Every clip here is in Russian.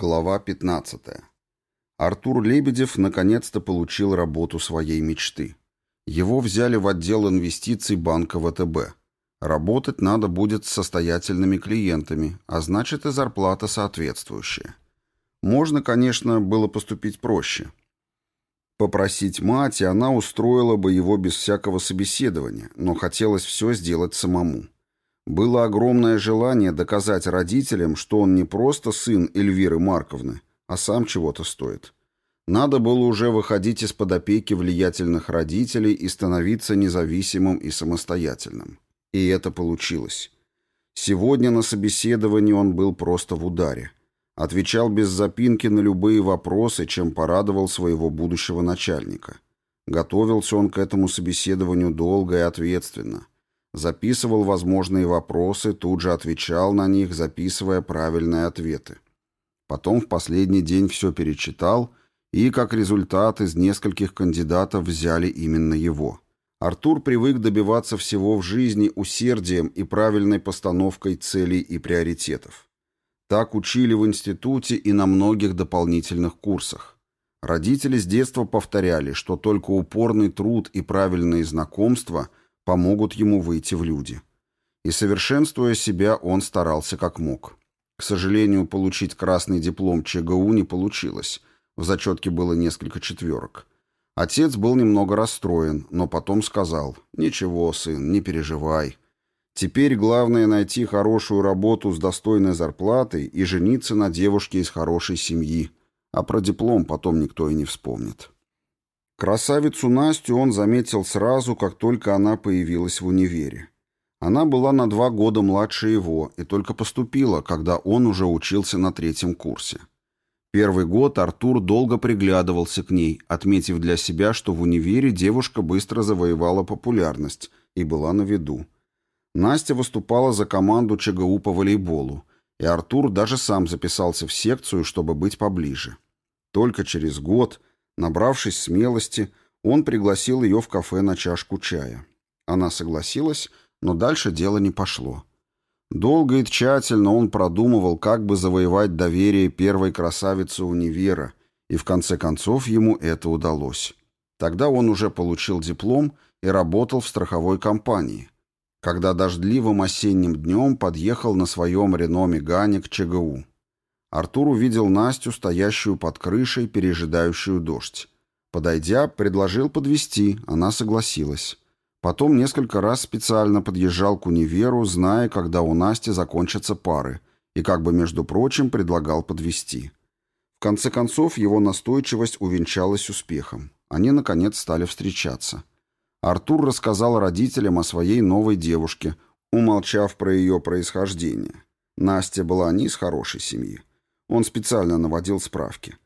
Глава 15. Артур Лебедев наконец-то получил работу своей мечты. Его взяли в отдел инвестиций банка ВТБ. Работать надо будет с состоятельными клиентами, а значит и зарплата соответствующая. Можно, конечно, было поступить проще. Попросить мать, и она устроила бы его без всякого собеседования, но хотелось все сделать самому. Было огромное желание доказать родителям, что он не просто сын Эльвиры Марковны, а сам чего-то стоит. Надо было уже выходить из-под опеки влиятельных родителей и становиться независимым и самостоятельным. И это получилось. Сегодня на собеседовании он был просто в ударе. Отвечал без запинки на любые вопросы, чем порадовал своего будущего начальника. Готовился он к этому собеседованию долго и ответственно – записывал возможные вопросы, тут же отвечал на них, записывая правильные ответы. Потом в последний день все перечитал, и, как результат, из нескольких кандидатов взяли именно его. Артур привык добиваться всего в жизни усердием и правильной постановкой целей и приоритетов. Так учили в институте и на многих дополнительных курсах. Родители с детства повторяли, что только упорный труд и правильные знакомства – помогут ему выйти в люди. И совершенствуя себя, он старался как мог. К сожалению, получить красный диплом ЧГУ не получилось. В зачетке было несколько четверок. Отец был немного расстроен, но потом сказал, «Ничего, сын, не переживай. Теперь главное найти хорошую работу с достойной зарплатой и жениться на девушке из хорошей семьи, а про диплом потом никто и не вспомнит». Красавицу Настю он заметил сразу, как только она появилась в универе. Она была на два года младше его и только поступила, когда он уже учился на третьем курсе. Первый год Артур долго приглядывался к ней, отметив для себя, что в универе девушка быстро завоевала популярность и была на виду. Настя выступала за команду ЧГУ по волейболу, и Артур даже сам записался в секцию, чтобы быть поближе. Только через год – Набравшись смелости, он пригласил ее в кафе на чашку чая. Она согласилась, но дальше дело не пошло. Долго и тщательно он продумывал, как бы завоевать доверие первой красавицы универа, и в конце концов ему это удалось. Тогда он уже получил диплом и работал в страховой компании. Когда дождливым осенним днем подъехал на своем Рено Мегане к ЧГУ. Артур увидел Настю, стоящую под крышей, пережидающую дождь. Подойдя, предложил подвести, она согласилась. Потом несколько раз специально подъезжал к универу, зная, когда у Насти закончатся пары, и как бы, между прочим, предлагал подвести. В конце концов, его настойчивость увенчалась успехом. Они, наконец, стали встречаться. Артур рассказал родителям о своей новой девушке, умолчав про ее происхождение. Настя была не из хорошей семьи. Он специально наводил справки.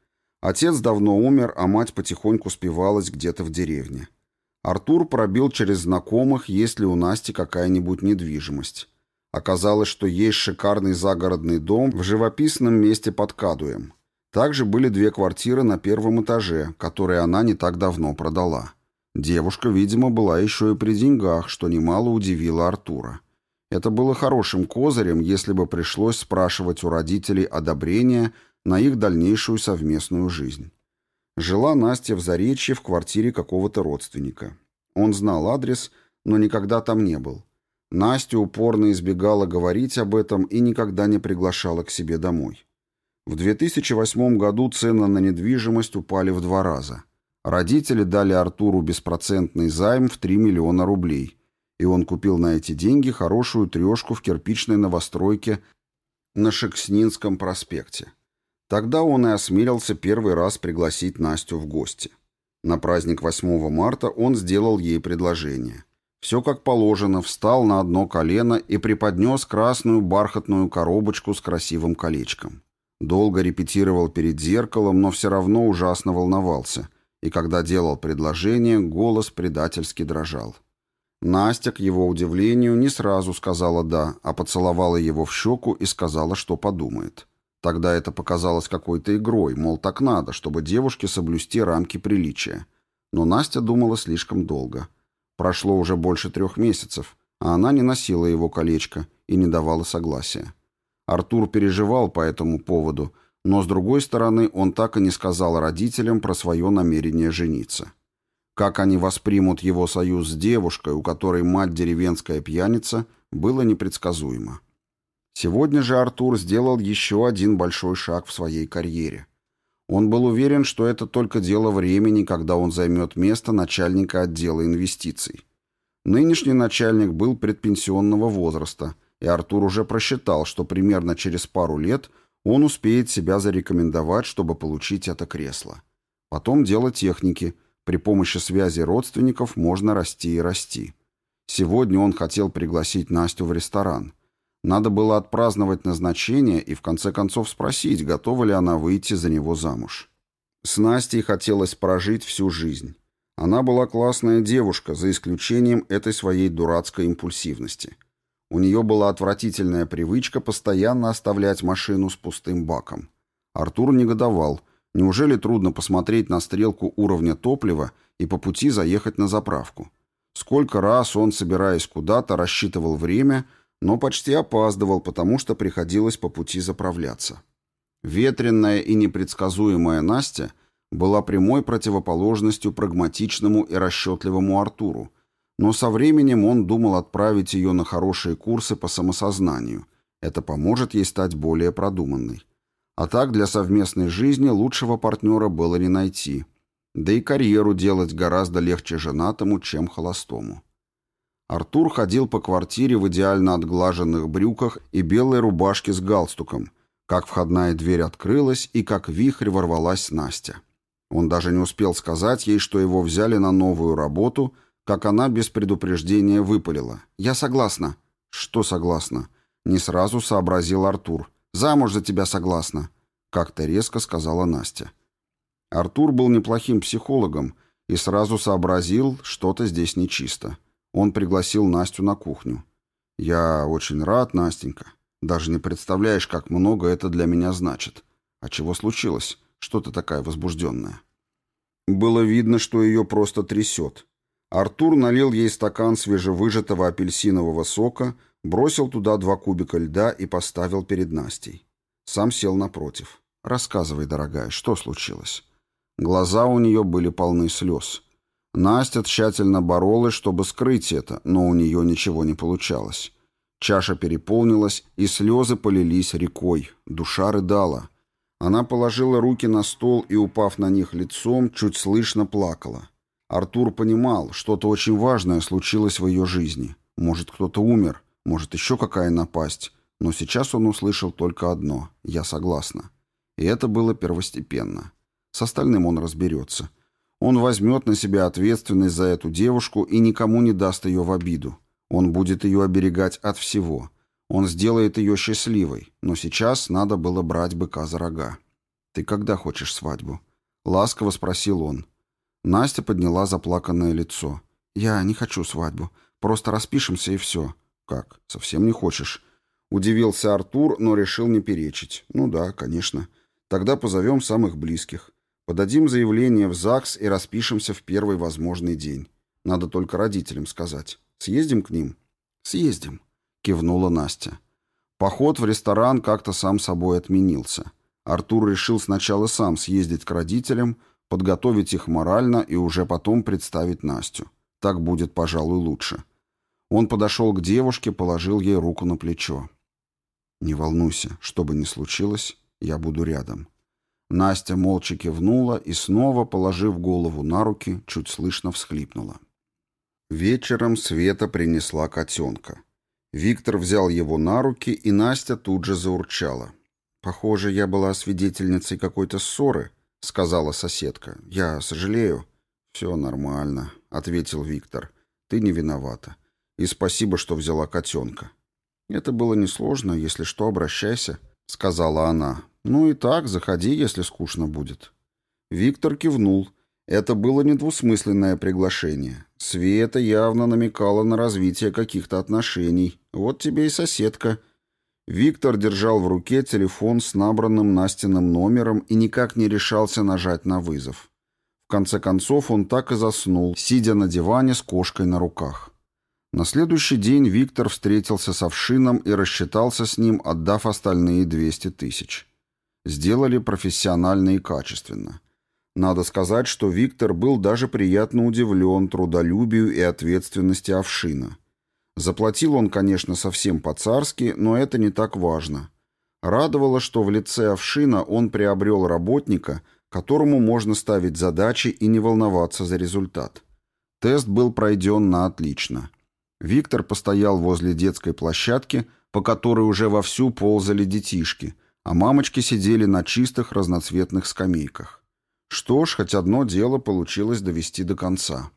Отец давно умер, а мать потихоньку спивалась где-то в деревне. Артур пробил через знакомых, есть ли у Насти какая-нибудь недвижимость. Оказалось, что есть шикарный загородный дом в живописном месте под Кадуем. Также были две квартиры на первом этаже, которые она не так давно продала. Девушка, видимо, была еще и при деньгах, что немало удивило Артура. Это было хорошим козырем, если бы пришлось спрашивать у родителей одобрения на их дальнейшую совместную жизнь. Жила Настя в Заречье в квартире какого-то родственника. Он знал адрес, но никогда там не был. Настя упорно избегала говорить об этом и никогда не приглашала к себе домой. В 2008 году цены на недвижимость упали в два раза. Родители дали Артуру беспроцентный займ в 3 миллиона рублей – и он купил на эти деньги хорошую трешку в кирпичной новостройке на Шекснинском проспекте. Тогда он и осмелился первый раз пригласить Настю в гости. На праздник 8 марта он сделал ей предложение. Все как положено, встал на одно колено и преподнес красную бархатную коробочку с красивым колечком. Долго репетировал перед зеркалом, но все равно ужасно волновался, и когда делал предложение, голос предательски дрожал. Настя, к его удивлению, не сразу сказала «да», а поцеловала его в щеку и сказала, что подумает. Тогда это показалось какой-то игрой, мол, так надо, чтобы девушке соблюсти рамки приличия. Но Настя думала слишком долго. Прошло уже больше трех месяцев, а она не носила его колечко и не давала согласия. Артур переживал по этому поводу, но, с другой стороны, он так и не сказал родителям про свое намерение жениться. Как они воспримут его союз с девушкой, у которой мать деревенская пьяница, было непредсказуемо. Сегодня же Артур сделал еще один большой шаг в своей карьере. Он был уверен, что это только дело времени, когда он займет место начальника отдела инвестиций. Нынешний начальник был предпенсионного возраста, и Артур уже просчитал, что примерно через пару лет он успеет себя зарекомендовать, чтобы получить это кресло. Потом дело техники. При помощи связи родственников можно расти и расти. Сегодня он хотел пригласить Настю в ресторан. Надо было отпраздновать назначение и в конце концов спросить, готова ли она выйти за него замуж. С Настей хотелось прожить всю жизнь. Она была классная девушка, за исключением этой своей дурацкой импульсивности. У нее была отвратительная привычка постоянно оставлять машину с пустым баком. Артур негодовал. Неужели трудно посмотреть на стрелку уровня топлива и по пути заехать на заправку? Сколько раз он, собираясь куда-то, рассчитывал время, но почти опаздывал, потому что приходилось по пути заправляться. Ветренная и непредсказуемая Настя была прямой противоположностью прагматичному и расчетливому Артуру, но со временем он думал отправить ее на хорошие курсы по самосознанию. Это поможет ей стать более продуманной. А так для совместной жизни лучшего партнера было не найти. Да и карьеру делать гораздо легче женатому, чем холостому. Артур ходил по квартире в идеально отглаженных брюках и белой рубашке с галстуком, как входная дверь открылась и как вихрь ворвалась Настя. Он даже не успел сказать ей, что его взяли на новую работу, как она без предупреждения выпалила. «Я согласна». «Что согласна?» Не сразу сообразил Артур. «Замуж за тебя согласна», — как-то резко сказала Настя. Артур был неплохим психологом и сразу сообразил, что-то здесь нечисто. Он пригласил Настю на кухню. «Я очень рад, Настенька. Даже не представляешь, как много это для меня значит. А чего случилось? Что ты такая возбужденная?» Было видно, что ее просто трясет. Артур налил ей стакан свежевыжатого апельсинового сока, бросил туда два кубика льда и поставил перед Настей. Сам сел напротив. «Рассказывай, дорогая, что случилось?» Глаза у нее были полны слез. Настя тщательно боролась, чтобы скрыть это, но у нее ничего не получалось. Чаша переполнилась, и слезы полились рекой. Душа рыдала. Она положила руки на стол и, упав на них лицом, чуть слышно плакала. Артур понимал, что-то очень важное случилось в ее жизни. Может, кто-то умер, может, еще какая напасть. Но сейчас он услышал только одно «я согласна». И это было первостепенно. С остальным он разберется. Он возьмет на себя ответственность за эту девушку и никому не даст ее в обиду. Он будет ее оберегать от всего. Он сделает ее счастливой. Но сейчас надо было брать быка за рога. «Ты когда хочешь свадьбу?» Ласково спросил он. Настя подняла заплаканное лицо. «Я не хочу свадьбу. Просто распишемся и все». «Как? Совсем не хочешь?» Удивился Артур, но решил не перечить. «Ну да, конечно. Тогда позовем самых близких. Подадим заявление в ЗАГС и распишемся в первый возможный день. Надо только родителям сказать. Съездим к ним?» «Съездим», — кивнула Настя. Поход в ресторан как-то сам собой отменился. Артур решил сначала сам съездить к родителям, подготовить их морально и уже потом представить Настю. Так будет, пожалуй, лучше. Он подошел к девушке, положил ей руку на плечо. «Не волнуйся, что бы ни случилось, я буду рядом». Настя молча кивнула и снова, положив голову на руки, чуть слышно всхлипнула. Вечером Света принесла котенка. Виктор взял его на руки, и Настя тут же заурчала. «Похоже, я была свидетельницей какой-то ссоры», — сказала соседка. «Я сожалею». «Все нормально», — ответил Виктор. «Ты не виновата. И спасибо, что взяла котенка». «Это было несложно. Если что, обращайся», — сказала она. «Ну и так, заходи, если скучно будет». Виктор кивнул. Это было недвусмысленное приглашение. Света явно намекала на развитие каких-то отношений. Вот тебе и соседка — Виктор держал в руке телефон с набранным Настиным номером и никак не решался нажать на вызов. В конце концов он так и заснул, сидя на диване с кошкой на руках. На следующий день Виктор встретился с Овшином и рассчитался с ним, отдав остальные 200 тысяч. Сделали профессионально и качественно. Надо сказать, что Виктор был даже приятно удивлен трудолюбию и ответственности Овшина. Заплатил он, конечно, совсем по-царски, но это не так важно. Радовало, что в лице Овшина он приобрел работника, которому можно ставить задачи и не волноваться за результат. Тест был пройден на отлично. Виктор постоял возле детской площадки, по которой уже вовсю ползали детишки, а мамочки сидели на чистых разноцветных скамейках. Что ж, хоть одно дело получилось довести до конца.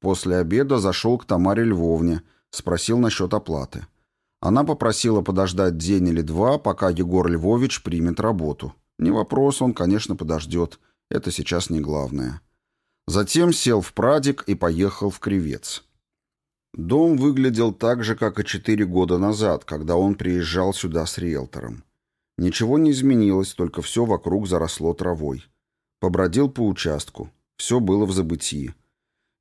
После обеда зашел к Тамаре Львовне, спросил насчет оплаты. Она попросила подождать день или два, пока Егор Львович примет работу. Не вопрос, он, конечно, подождет. Это сейчас не главное. Затем сел в прадик и поехал в Кривец. Дом выглядел так же, как и четыре года назад, когда он приезжал сюда с риэлтором. Ничего не изменилось, только все вокруг заросло травой. Побродил по участку. Все было в забытии.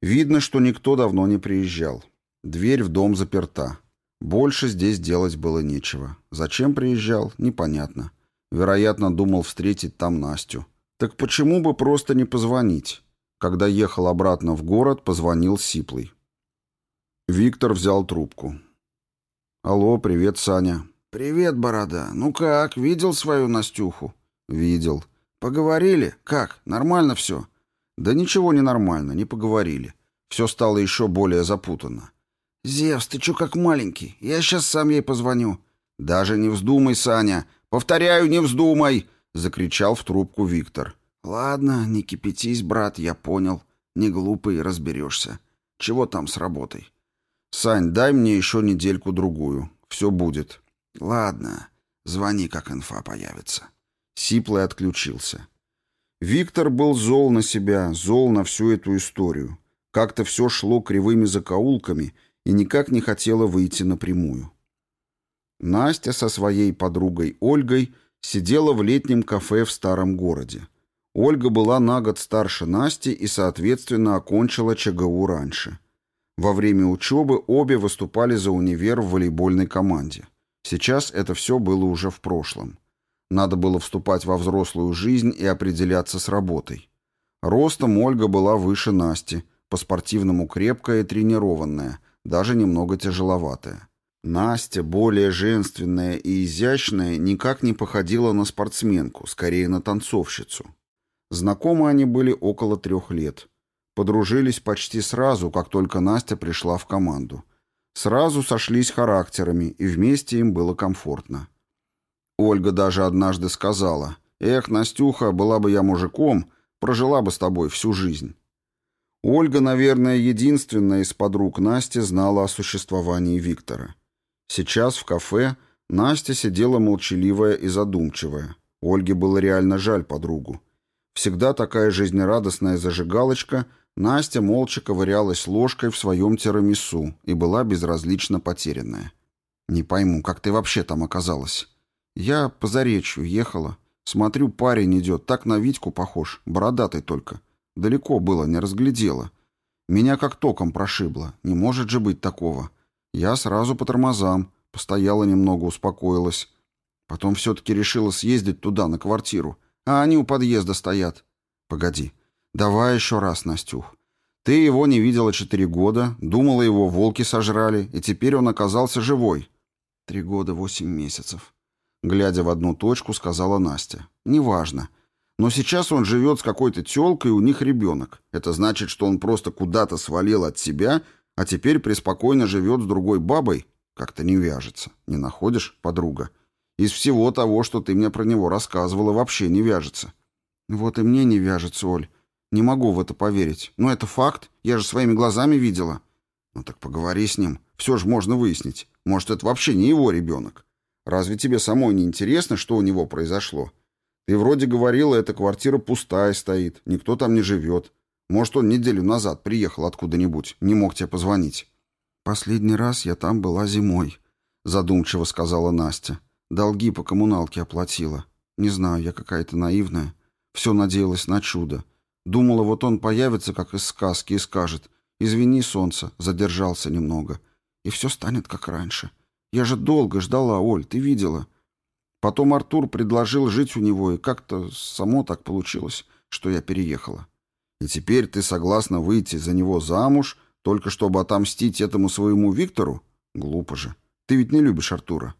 Видно, что никто давно не приезжал. Дверь в дом заперта. Больше здесь делать было нечего. Зачем приезжал, непонятно. Вероятно, думал встретить там Настю. Так почему бы просто не позвонить? Когда ехал обратно в город, позвонил Сиплый. Виктор взял трубку. «Алло, привет, Саня». «Привет, Борода. Ну как, видел свою Настюху?» «Видел». «Поговорили? Как? Нормально все?» «Да ничего не нормально, не поговорили. Все стало еще более запутанно». «Зевс, ты че как маленький? Я сейчас сам ей позвоню». «Даже не вздумай, Саня. Повторяю, не вздумай!» — закричал в трубку Виктор. «Ладно, не кипятись, брат, я понял. Не глупый, разберешься. Чего там с работой?» «Сань, дай мне еще недельку-другую. Все будет». «Ладно, звони, как инфа появится». Сиплый отключился. Виктор был зол на себя, зол на всю эту историю. Как-то все шло кривыми закоулками и никак не хотело выйти напрямую. Настя со своей подругой Ольгой сидела в летнем кафе в старом городе. Ольга была на год старше Насти и, соответственно, окончила ЧГУ раньше. Во время учебы обе выступали за универ в волейбольной команде. Сейчас это все было уже в прошлом. Надо было вступать во взрослую жизнь и определяться с работой. Ростом Ольга была выше Насти, по-спортивному крепкая и тренированная, даже немного тяжеловатая. Настя, более женственная и изящная, никак не походила на спортсменку, скорее на танцовщицу. Знакомы они были около трех лет. Подружились почти сразу, как только Настя пришла в команду. Сразу сошлись характерами, и вместе им было комфортно. Ольга даже однажды сказала, «Эх, Настюха, была бы я мужиком, прожила бы с тобой всю жизнь». Ольга, наверное, единственная из подруг Насти знала о существовании Виктора. Сейчас в кафе Настя сидела молчаливая и задумчивая. Ольге было реально жаль подругу. Всегда такая жизнерадостная зажигалочка, Настя молча ковырялась ложкой в своем тирамису и была безразлично потерянная. «Не пойму, как ты вообще там оказалась?» «Я по заречью ехала. Смотрю, парень идет, так на Витьку похож, бородатый только. Далеко было, не разглядела. Меня как током прошибло. Не может же быть такого. Я сразу по тормозам, постояла немного, успокоилась. Потом все-таки решила съездить туда, на квартиру. А они у подъезда стоят. Погоди. Давай еще раз, Настюх. Ты его не видела четыре года, думала, его волки сожрали, и теперь он оказался живой. Три года, восемь месяцев. Глядя в одну точку, сказала Настя. Неважно. Но сейчас он живет с какой-то телкой, и у них ребенок. Это значит, что он просто куда-то свалил от себя, а теперь преспокойно живет с другой бабой? Как-то не вяжется. Не находишь, подруга? Из всего того, что ты мне про него рассказывала, вообще не вяжется. Вот и мне не вяжется, Оль. Не могу в это поверить. Но это факт. Я же своими глазами видела. Ну так поговори с ним. Все же можно выяснить. Может, это вообще не его ребенок. Разве тебе самой не интересно, что у него произошло? Ты вроде говорила, эта квартира пустая стоит, никто там не живет. Может, он неделю назад приехал откуда-нибудь, не мог тебе позвонить. Последний раз я там была зимой, задумчиво сказала Настя. Долги по коммуналке оплатила. Не знаю, я какая-то наивная. Все надеялась на чудо. Думала, вот он появится, как из сказки, и скажет «Извини, солнце, задержался немного». И все станет, как раньше. Я же долго ждала, Оль, ты видела. Потом Артур предложил жить у него, и как-то само так получилось, что я переехала. И теперь ты согласна выйти за него замуж, только чтобы отомстить этому своему Виктору? Глупо же. Ты ведь не любишь Артура.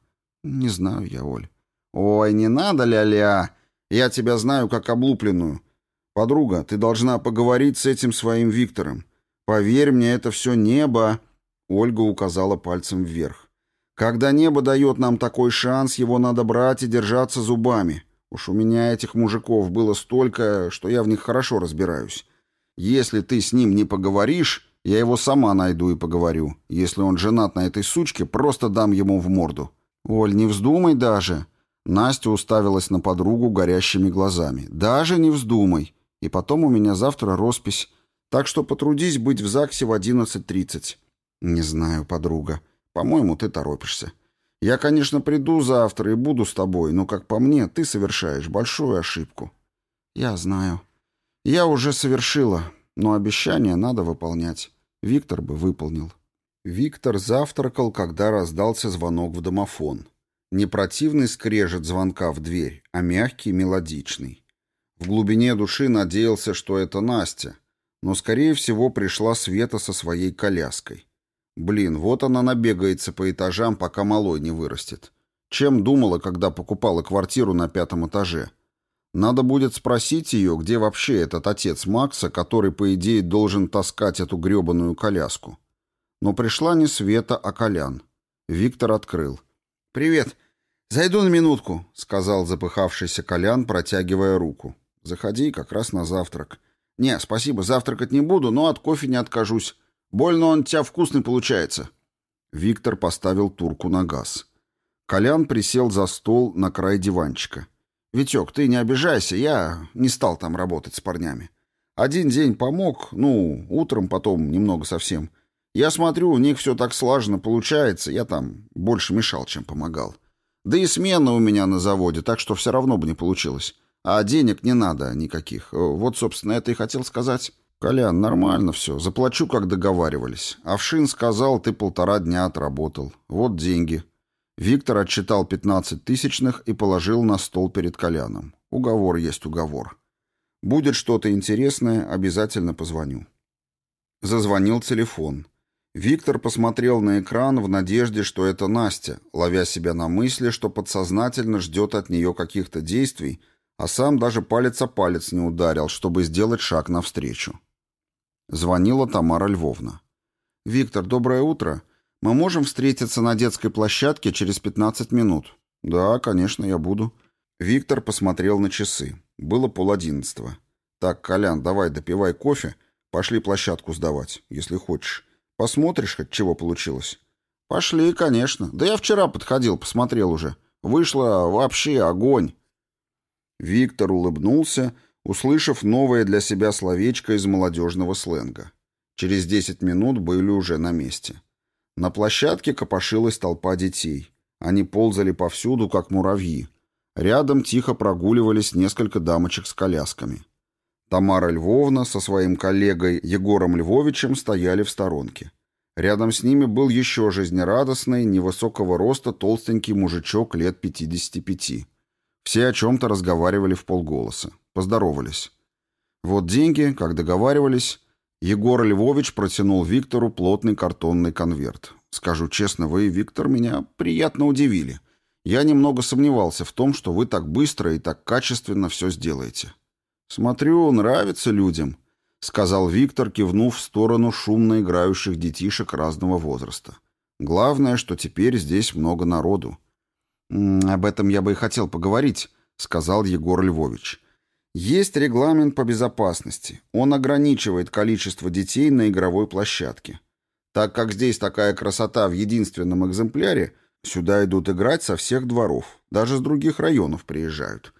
Не знаю я, Оль. Ой, не надо, ля-ля. Я тебя знаю как облупленную. Подруга, ты должна поговорить с этим своим Виктором. Поверь мне, это все небо. Ольга указала пальцем вверх. Когда небо дает нам такой шанс, его надо брать и держаться зубами. Уж у меня этих мужиков было столько, что я в них хорошо разбираюсь. Если ты с ним не поговоришь, я его сама найду и поговорю. Если он женат на этой сучке, просто дам ему в морду. Оль, не вздумай даже. Настя уставилась на подругу горящими глазами. Даже не вздумай. И потом у меня завтра роспись. Так что потрудись быть в ЗАГСе в 11.30. Не знаю, подруга. По-моему, ты торопишься. Я, конечно, приду завтра и буду с тобой, но, как по мне, ты совершаешь большую ошибку. Я знаю. Я уже совершила, но обещание надо выполнять. Виктор бы выполнил. Виктор завтракал, когда раздался звонок в домофон. Не противный скрежет звонка в дверь, а мягкий, мелодичный. В глубине души надеялся, что это Настя, но, скорее всего, пришла Света со своей коляской. Блин, вот она набегается по этажам, пока малой не вырастет. Чем думала, когда покупала квартиру на пятом этаже? Надо будет спросить ее, где вообще этот отец Макса, который, по идее, должен таскать эту гребаную коляску. Но пришла не Света, а Колян. Виктор открыл. «Привет. Зайду на минутку», — сказал запыхавшийся Колян, протягивая руку. «Заходи, как раз на завтрак». «Не, спасибо, завтракать не буду, но от кофе не откажусь. Больно он тебя вкусный получается». Виктор поставил турку на газ. Колян присел за стол на край диванчика. «Витек, ты не обижайся, я не стал там работать с парнями. Один день помог, ну, утром потом немного совсем. Я смотрю, у них все так слаженно получается, я там больше мешал, чем помогал. Да и смена у меня на заводе, так что все равно бы не получилось. А денег не надо никаких. Вот, собственно, это и хотел сказать». «Колян, нормально все. Заплачу, как договаривались. Овшин сказал, ты полтора дня отработал. Вот деньги». Виктор отчитал 15 тысячных и положил на стол перед Коляном. «Уговор есть уговор. Будет что-то интересное, обязательно позвоню». Зазвонил телефон. Виктор посмотрел на экран в надежде, что это Настя, ловя себя на мысли, что подсознательно ждет от нее каких-то действий, а сам даже палец о палец не ударил, чтобы сделать шаг навстречу. Звонила Тамара Львовна. «Виктор, доброе утро. Мы можем встретиться на детской площадке через 15 минут?» «Да, конечно, я буду». Виктор посмотрел на часы. Было пол одиннадцатого. «Так, Колян, давай допивай кофе. Пошли площадку сдавать, если хочешь. Посмотришь, хоть чего получилось?» «Пошли, конечно. Да я вчера подходил, посмотрел уже. Вышло вообще огонь». Виктор улыбнулся услышав новое для себя словечко из молодежного сленга. Через десять минут были уже на месте. На площадке копошилась толпа детей. Они ползали повсюду, как муравьи. Рядом тихо прогуливались несколько дамочек с колясками. Тамара Львовна со своим коллегой Егором Львовичем стояли в сторонке. Рядом с ними был еще жизнерадостный, невысокого роста толстенький мужичок лет 55. Все о чем-то разговаривали в полголоса. Поздоровались. Вот деньги, как договаривались. Егор Львович протянул Виктору плотный картонный конверт. Скажу честно, вы, Виктор, меня приятно удивили. Я немного сомневался в том, что вы так быстро и так качественно все сделаете. Смотрю, нравится людям, сказал Виктор, кивнув в сторону шумно играющих детишек разного возраста. Главное, что теперь здесь много народу. «Об этом я бы и хотел поговорить», — сказал Егор Львович. Есть регламент по безопасности. Он ограничивает количество детей на игровой площадке. Так как здесь такая красота в единственном экземпляре, сюда идут играть со всех дворов, даже с других районов приезжают.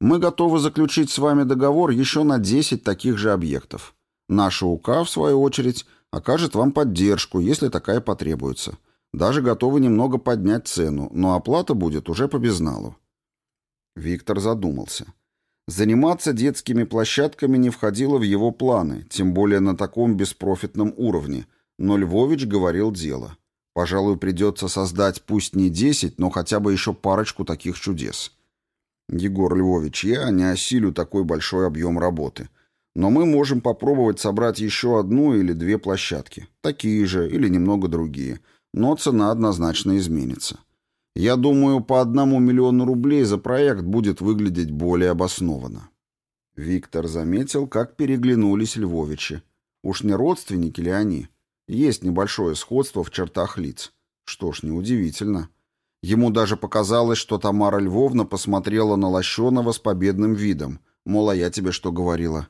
Мы готовы заключить с вами договор еще на 10 таких же объектов. Наша УК, в свою очередь, окажет вам поддержку, если такая потребуется. Даже готовы немного поднять цену, но оплата будет уже по безналу. Виктор задумался. Заниматься детскими площадками не входило в его планы, тем более на таком беспрофитном уровне, но Львович говорил дело. Пожалуй, придется создать пусть не десять, но хотя бы еще парочку таких чудес. Егор Львович, я не осилю такой большой объем работы. Но мы можем попробовать собрать еще одну или две площадки. Такие же или немного другие. Но цена однозначно изменится. Я думаю, по одному миллиону рублей за проект будет выглядеть более обоснованно. Виктор заметил, как переглянулись Львовичи. Уж не родственники ли они? Есть небольшое сходство в чертах лиц. Что ж, неудивительно. Ему даже показалось, что Тамара Львовна посмотрела на Лощеного с победным видом. Мол, а я тебе что говорила?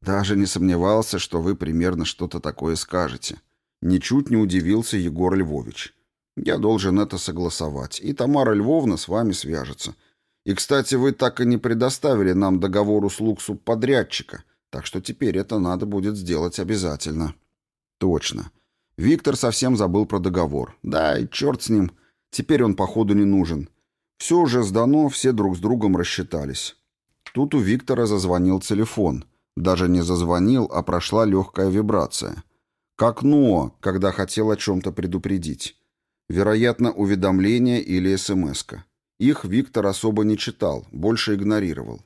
Даже не сомневался, что вы примерно что-то такое скажете. Ничуть не удивился Егор Львович. Я должен это согласовать, и Тамара Львовна с вами свяжется. И, кстати, вы так и не предоставили нам договор услуг субподрядчика, так что теперь это надо будет сделать обязательно. Точно. Виктор совсем забыл про договор. Да, и черт с ним. Теперь он, походу, не нужен. Все уже сдано, все друг с другом рассчитались. Тут у Виктора зазвонил телефон. Даже не зазвонил, а прошла легкая вибрация. Как Ноа, когда хотел о чем-то предупредить. Вероятно, уведомление или СМС-ка. Их Виктор особо не читал, больше игнорировал.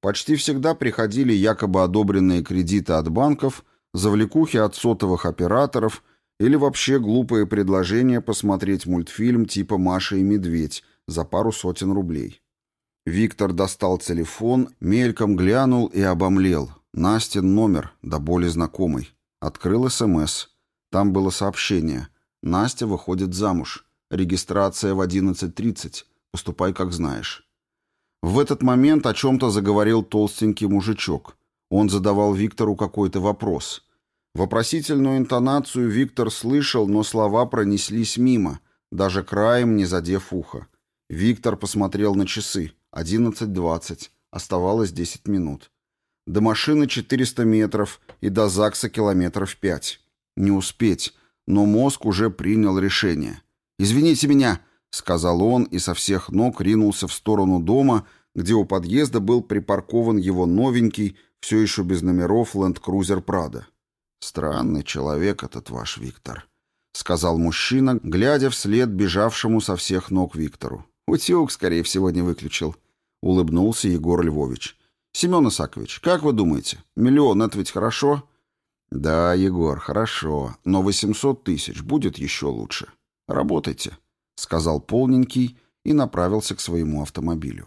Почти всегда приходили якобы одобренные кредиты от банков, завлекухи от сотовых операторов или вообще глупые предложения посмотреть мультфильм типа «Маша и медведь» за пару сотен рублей. Виктор достал телефон, мельком глянул и обомлел. Настин номер, да более знакомый. Открыл СМС. Там было сообщение. Настя выходит замуж. Регистрация в 11.30. Поступай, как знаешь. В этот момент о чем-то заговорил толстенький мужичок. Он задавал Виктору какой-то вопрос. Вопросительную интонацию Виктор слышал, но слова пронеслись мимо, даже краем не задев ухо. Виктор посмотрел на часы. 11.20. Оставалось 10 минут. До машины 400 метров и до ЗАГСа километров 5. Не успеть, но мозг уже принял решение. «Извините меня», — сказал он и со всех ног ринулся в сторону дома, где у подъезда был припаркован его новенький, все еще без номеров ленд-крузер Прада. «Странный человек этот ваш Виктор», — сказал мужчина, глядя вслед бежавшему со всех ног Виктору. «Утюг, скорее всего, не выключил», — улыбнулся Егор Львович. «Семен Исакович, как вы думаете, миллион — это ведь хорошо?» «Да, Егор, хорошо, но 800 тысяч будет еще лучше. Работайте», — сказал полненький и направился к своему автомобилю.